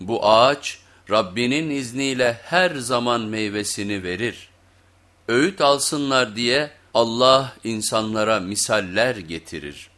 Bu ağaç Rabbinin izniyle her zaman meyvesini verir. Öğüt alsınlar diye Allah insanlara misaller getirir.